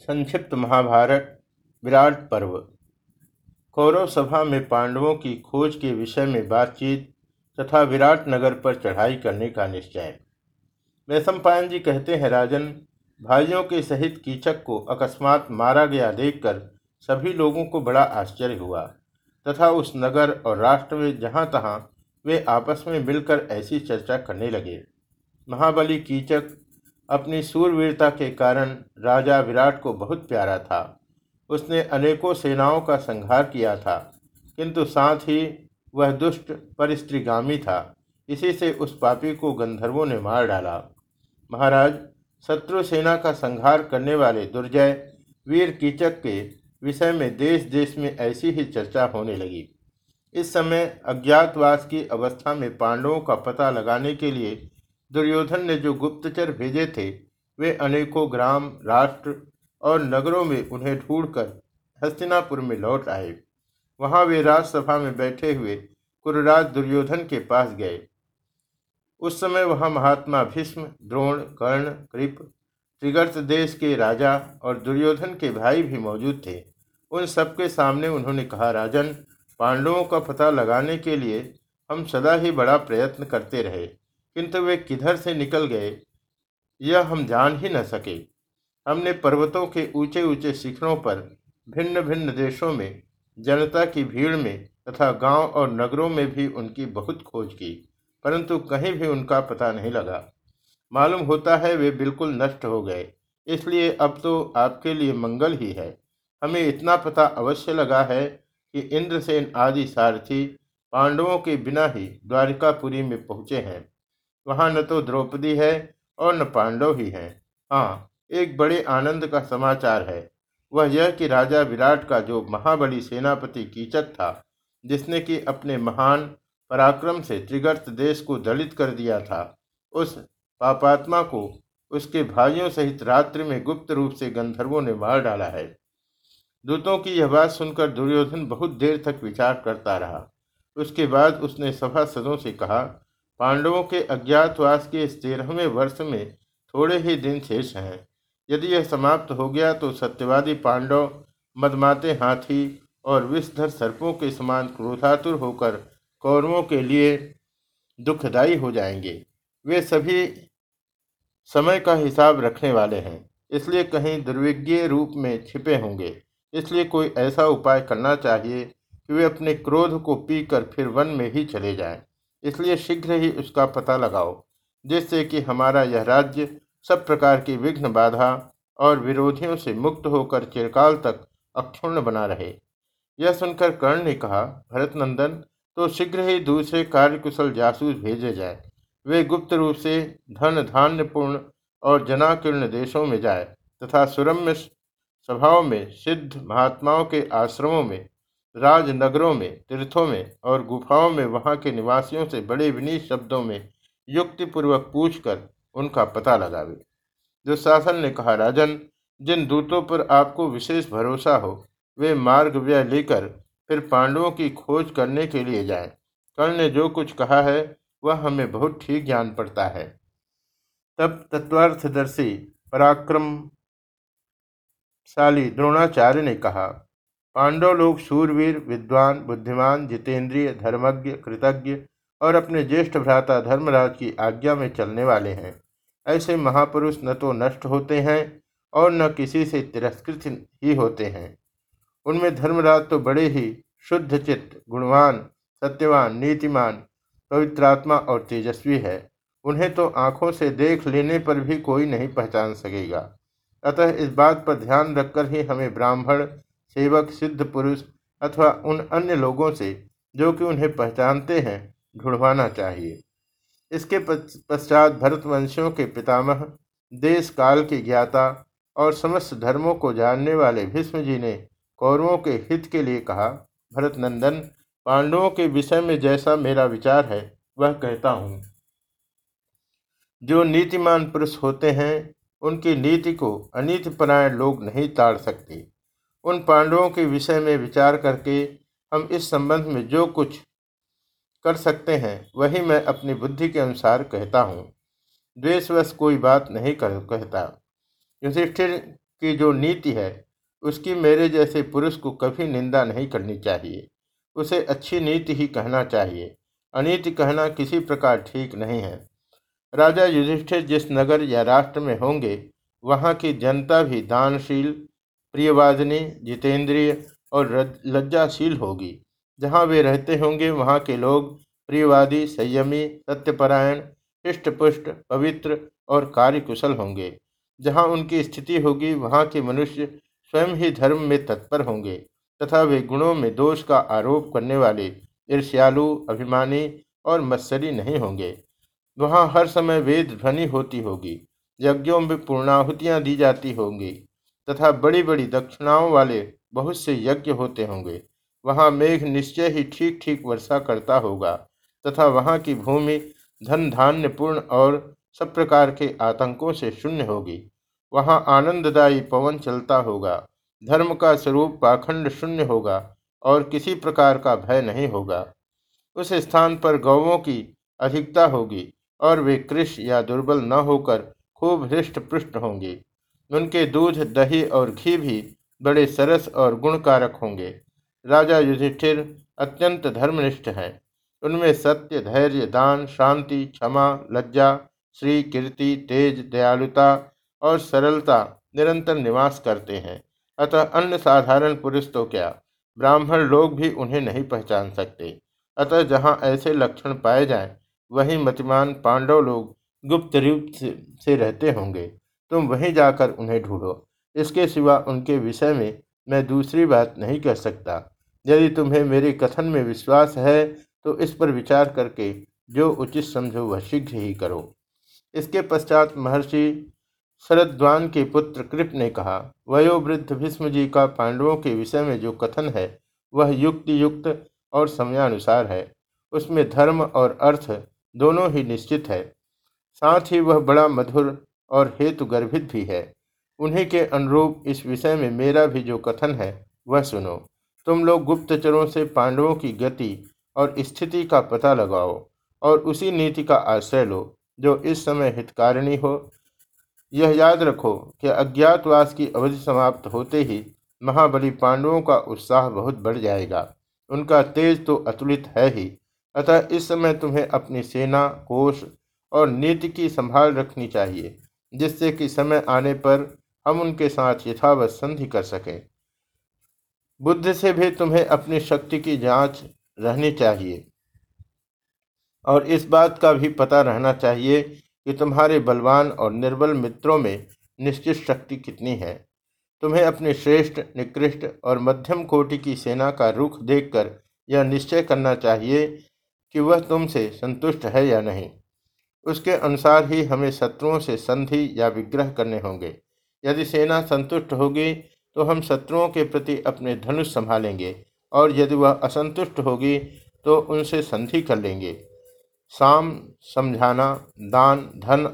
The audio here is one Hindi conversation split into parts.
संक्षिप्त महाभारत, विराट पर्व। कौरव सभा में पांडवों की खोज के विषय में बातचीत तथा विराट नगर पर चढ़ाई करने का निश्चय। वैशंपायन जी कहते हैं, राजन, भाइयों के सहित कीचक को अकस्मात मारा गया देखकर सभी लोगों को बड़ा आश्चर्य हुआ तथा उस नगर और राष्ट्र में जहाँ तहाँ वे आपस में मिलकर ऐसी चर्चा करने लगे। महाबली कीचक अपनी सूरवीरता के कारण राजा विराट को बहुत प्यारा था। उसने अनेकों सेनाओं का संहार किया था, किंतु साथ ही वह दुष्ट परिस्त्रीगामी था। इसी से उस पापी को गंधर्वों ने मार डाला। महाराज, शत्रु सेना का संहार करने वाले दुर्जय, वीर कीचक के विषय में देश देश में ऐसी ही चर्चा होने लगी। इस समय अज्ञातवास की अवस्था में पांडवों का पता लगाने के लिए दुर्योधन ने जो गुप्तचर भेजे थे, वे अनेकों ग्राम, राष्ट्र और नगरों में उन्हें ढूंढकर हस्तिनापुर में लौट आए। वहाँ वे राजसभा में बैठे हुए कुरराज दुर्योधन के पास गए। उस समय वहाँ महात्मा भीष्म, द्रोण, कर्ण, कृप, त्रिगर्त देश के राजा और दुर्योधन के भाई भी मौजूद थे। उन सबके सामने उन्होंने कहा, राजन, पांडवों का पता लगाने के लिए हम सदा ही बड़ा प्रयत्न करते रहे। किंतु वे किधर से निकल गए, यह हम जान ही न सके। हमने पर्वतों के ऊँचे ऊँचे शिखरों पर भिन्न भिन्न देशों में, जनता की भीड़ में तथा गाँव और नगरों में भी उनकी बहुत खोज की, परंतु कहीं भी उनका पता नहीं लगा। मालूम होता है वे बिल्कुल नष्ट हो गए, इसलिए अब तो आपके लिए मंगल ही है। हमें इतना पता अवश्य लगा है कि इंद्रसेन आदि सारथी पांडवों के बिना ही द्वारिकापुरी में पहुँचे हैं। वहाँ न तो द्रौपदी है और न पांडव ही हैं। हाँ एक बड़े आनंद का समाचार है। वह यह कि राजा विराट का जो महाबली सेनापति कीचक था, जिसने कि अपने महान पराक्रम से त्रिगर्त देश को दलित कर दिया था, उस पापात्मा को उसके भाइयों सहित रात्रि में गुप्त रूप से गंधर्वों ने मार डाला है। दूतों की यह बात सुनकर दुर्योधन बहुत देर तक विचार करता रहा। उसके बाद उसने सभासदों से कहा पांडवों के अज्ञातवास के इस तेरहवें वर्ष में थोड़े ही दिन शेष हैं। यदि यह समाप्त हो गया तो सत्यवादी पांडव, मदमाते हाथी और विषधर सर्पों के समान क्रोधातुर होकर कौरवों के लिए दुखदायी हो जाएँगे। वे सभी समय का हिसाब रखने वाले हैं, इसलिए कहीं दुर्विज्ञ रूप में छिपे होंगे। इसलिए कोई ऐसा उपाय करना चाहिए कि वे अपने क्रोध को पीकर फिर वन में ही चले जाएँ। इसलिए शीघ्र ही उसका पता लगाओ, जिससे कि हमारा यह राज्य सब प्रकार की विघ्न बाधा और विरोधियों से मुक्त होकर चिरकाल तक अक्षुण्ण बना रहे। यह सुनकर कर्ण ने कहा भरत नंदन तो शीघ्र ही दूसरे कार्यकुशल जासूस भेजे जाए। वे गुप्त रूप से धन धान्यपूर्ण और जनाकीर्ण देशों में जाए तथा सुरम्य सभाओं में, सिद्ध महात्माओं के आश्रमों में राजनगरों में, तीर्थों में और गुफाओं में वहाँ के निवासियों से बड़े विनीत शब्दों में युक्तिपूर्वक पूछकर उनका पता लगावे। दुशासन ने कहा, राजन, जिन दूतों पर आपको विशेष भरोसा हो, वे मार्ग व्यय लेकर फिर पांडवों की खोज करने के लिए जाए। कर्ण ने जो कुछ कहा है, वह हमें बहुत ठीक ज्ञान पड़ता है। तब तत्वार्थदर्शी पराक्रमशाली द्रोणाचार्य ने कहा पांडव लोग सूरवीर विद्वान, बुद्धिमान, जितेंद्रिय, धर्मज्ञ, कृतज्ञ और अपने ज्येष्ठ भ्राता धर्मराज की आज्ञा में चलने वाले हैं। ऐसे महापुरुष न तो नष्ट होते हैं और न किसी से तिरस्कृत ही होते हैं। उनमें धर्मराज तो बड़े ही शुद्ध चित्त, गुणवान, सत्यवान, नीतिमान पवित्रात्मा और तेजस्वी है। उन्हें तो आँखों से देख लेने पर भी कोई नहीं पहचान सकेगा। अतः इस बात पर ध्यान रखकर ही हमें ब्राह्मण सेवक, सिद्ध पुरुष अथवा उन अन्य लोगों से जो कि उन्हें पहचानते हैं ढूंढवाना चाहिए। इसके पश्चात भरतवंशियों के पितामह देश काल के ज्ञाता और समस्त धर्मों को जानने वाले भीष्म जी ने कौरवों के हित के लिए कहा भरत नंदन पांडवों के विषय में जैसा मेरा विचार है, वह कहता हूँ। जो नीतिमान पुरुष होते हैं, उनकी नीति को अनीतिपरायण लोग नहीं ताड़ सकते। उन पांडवों के विषय में विचार करके हम इस संबंध में जो कुछ कर सकते हैं, वही मैं अपनी बुद्धि के अनुसार कहता हूँ। द्वेषवश कोई बात नहीं कर कहता। युधिष्ठिर की जो नीति है, उसकी मेरे जैसे पुरुष को कभी निंदा नहीं करनी चाहिए। उसे अच्छी नीति ही कहना चाहिए। अनीति कहना किसी प्रकार ठीक नहीं है। राजा युधिष्ठिर जिस नगर या राष्ट्र में होंगे, वहाँ की जनता भी दानशील प्रियवादिनी, जितेंद्रिय और लज्जाशील होगी। जहाँ वे रहते होंगे, वहाँ के लोग प्रियवादी, संयमी, सत्यपरायण हृष्टपुष्ट पवित्र और कार्यकुशल होंगे। जहाँ उनकी स्थिति होगी, वहाँ के मनुष्य स्वयं ही धर्म में तत्पर होंगे, तथा वे गुणों में दोष का आरोप करने वाले ईर्ष्यालु, अभिमानी और मत्सरी नहीं होंगे। वहाँ हर समय वेद ध्वनि होती होगी, यज्ञों में पूर्णाहुतियाँ दी जाती होंगी। तथा बड़ी बड़ी दक्षिणाओं वाले बहुत से यज्ञ होते होंगे। वहाँ मेघ निश्चय ही ठीक ठीक वर्षा करता होगा तथा वहाँ की भूमि धन धान्य पूर्ण और सब प्रकार के आतंकों से शून्य होगी। वहाँ आनंददायी पवन चलता होगा, धर्म का स्वरूप पाखंड शून्य होगा और किसी प्रकार का भय नहीं होगा। उस स्थान पर गौवों की अधिकता होगी और वे कृष या दुर्बल न होकर खूब हृष्ट पृष्ठ होंगे। उनके दूध, दही और घी भी बड़े सरस और गुणकारक होंगे। राजा युधिष्ठिर अत्यंत धर्मनिष्ठ हैं। उनमें सत्य, धैर्य, दान, शांति, क्षमा, लज्जा, श्री कीर्ति, तेज, दयालुता और सरलता निरंतर निवास करते हैं। अतः अन्य साधारण पुरुष तो क्या? ब्राह्मण लोग भी उन्हें नहीं पहचान सकते। अतः जहाँ ऐसे लक्षण पाए जाएँ, वहीं मतिमान पांडव लोग गुप्त रूप से रहते होंगे। तुम वहीं जाकर उन्हें ढूंढो। इसके सिवा उनके विषय में मैं दूसरी बात नहीं कह सकता। यदि तुम्हें मेरे कथन में विश्वास है तो इस पर विचार करके जो उचित समझो वह शीघ्र ही करो। इसके पश्चात महर्षि शरद्वान के पुत्र कृप ने कहा, वयोवृद्ध भीष्म जी का पांडवों के विषय में जो कथन है, वह युक्ति युक्त और समयानुसार है। उसमें धर्म और अर्थ दोनों ही निश्चित है। साथ ही वह बड़ा मधुर और हेतु गर्भित भी है। उन्हीं के अनुरूप इस विषय में मेरा भी जो कथन है, वह सुनो। तुम लोग गुप्तचरों से पांडवों की गति और स्थिति का पता लगाओ और उसी नीति का आश्रय लो, जो इस समय हितकारिणी हो। यह याद रखो कि अज्ञातवास की अवधि समाप्त होते ही महाबली पांडवों का उत्साह बहुत बढ़ जाएगा। उनका तेज तो अतुलित है ही। अतः इस समय तुम्हें अपनी सेना, कोष और नीति की संभाल रखनी चाहिए। जिससे कि समय आने पर हम उनके साथ यथावत संधि कर सकें। बुद्ध से भी तुम्हें अपनी शक्ति की जाँच रहनी चाहिए। और इस बात का भी पता रहना चाहिए कि तुम्हारे बलवान और निर्बल मित्रों में निश्चित शक्ति कितनी है। तुम्हें अपने श्रेष्ठ, निकृष्ट और मध्यम कोटि की सेना का रुख देखकर यह निश्चय करना चाहिए कि वह तुमसे संतुष्ट है या नहीं। उसके अनुसार ही हमें शत्रुओं से संधि या विग्रह करने होंगे। यदि सेना संतुष्ट होगी तो हम शत्रुओं के प्रति अपने धनुष संभालेंगे, और यदि वह असंतुष्ट होगी तो उनसे संधि कर लेंगे। साम, समझाना, दान, धन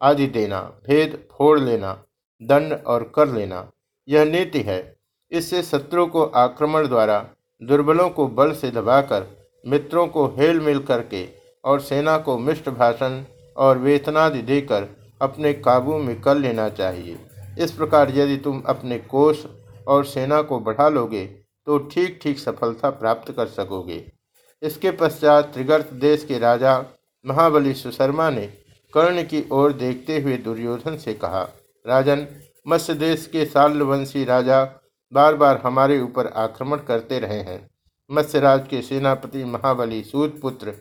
आदि देना, भेद फोड़ लेना, दंड और कर लेना, यह नीति है। इससे शत्रु को आक्रमण द्वारा दुर्बलों को बल से दबाकर मित्रों को हेल मिल करके और सेना को मिष्ट भाषण और वेतनादि देकर अपने काबू में कर लेना चाहिए। इस प्रकार यदि तुम अपने कोष और सेना को बढ़ा लोगे तो ठीक ठीक सफलता प्राप्त कर सकोगे। इसके पश्चात त्रिगर्त देश के राजा महाबली सुशर्मा ने कर्ण की ओर देखते हुए दुर्योधन से कहा, राजन, मत्स्य देश के साल्यवंशी राजा बार बार हमारे ऊपर आक्रमण करते रहे हैं। मत्स्यराज के सेनापति महाबली सूतपुत्र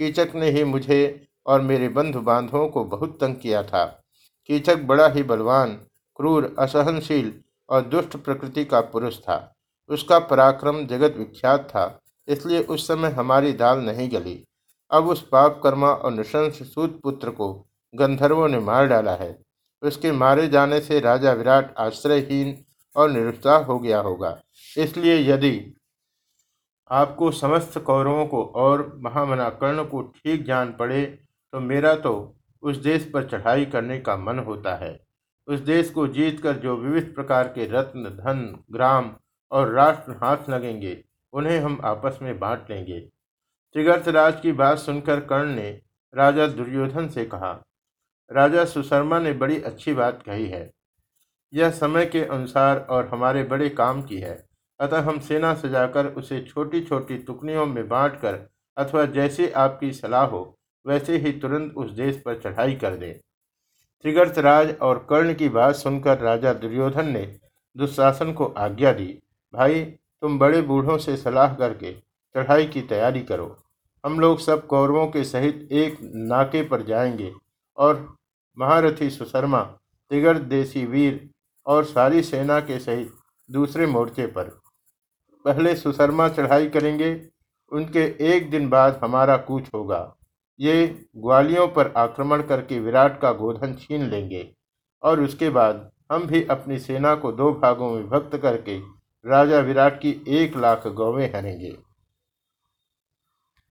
कीचक ने ही मुझे और मेरे बंधु बांधवों को बहुत तंग किया था। कीचक बड़ा ही बलवान, क्रूर, असहनशील और दुष्ट प्रकृति का पुरुष था। उसका पराक्रम जगत विख्यात था, इसलिए उस समय हमारी दाल नहीं गली। अब उस पाप कर्मा और नृशंस सूत पुत्र को गंधर्वों ने मार डाला है। उसके मारे जाने से राजा विराट आश्रयहीन और निरुत्साह हो गया होगा। इसलिए यदि आपको समस्त कौरवों को और महामना कर्ण को ठीक जान पड़े तो मेरा तो उस देश पर चढ़ाई करने का मन होता है। उस देश को जीतकर जो विविध प्रकार के रत्न, धन, ग्राम और राष्ट्र हाथ लगेंगे, उन्हें हम आपस में बांट लेंगे। त्रिगर्तराज की बात सुनकर कर्ण ने राजा दुर्योधन से कहा, राजा सुशर्मा ने बड़ी अच्छी बात कही है। यह समय के अनुसार और हमारे बड़े काम की है। अतः हम सेना सजाकर उसे छोटी छोटी टुकड़ियों में बांटकर अथवा जैसे आपकी सलाह हो, वैसे ही तुरंत उस देश पर चढ़ाई कर दें। त्रिगर्त राज और कर्ण की बात सुनकर राजा दुर्योधन ने दुशासन को आज्ञा दी, भाई, तुम बड़े बूढ़ों से सलाह करके चढ़ाई की तैयारी करो। हम लोग सब कौरवों के सहित एक नाके पर जाएँगे और महारथी सुशर्मा तिगड़ देसी वीर और सारी सेना के सहित दूसरे मोर्चे पर पहले सुशर्मा चढ़ाई करेंगे, उनके एक दिन बाद हमारा कूच होगा। ये ग्वालियों पर आक्रमण करके विराट का गोधन छीन लेंगे और उसके बाद हम भी अपनी सेना को दो भागों में विभक्त करके राजा विराट की एक लाख गौवें हरेंगे।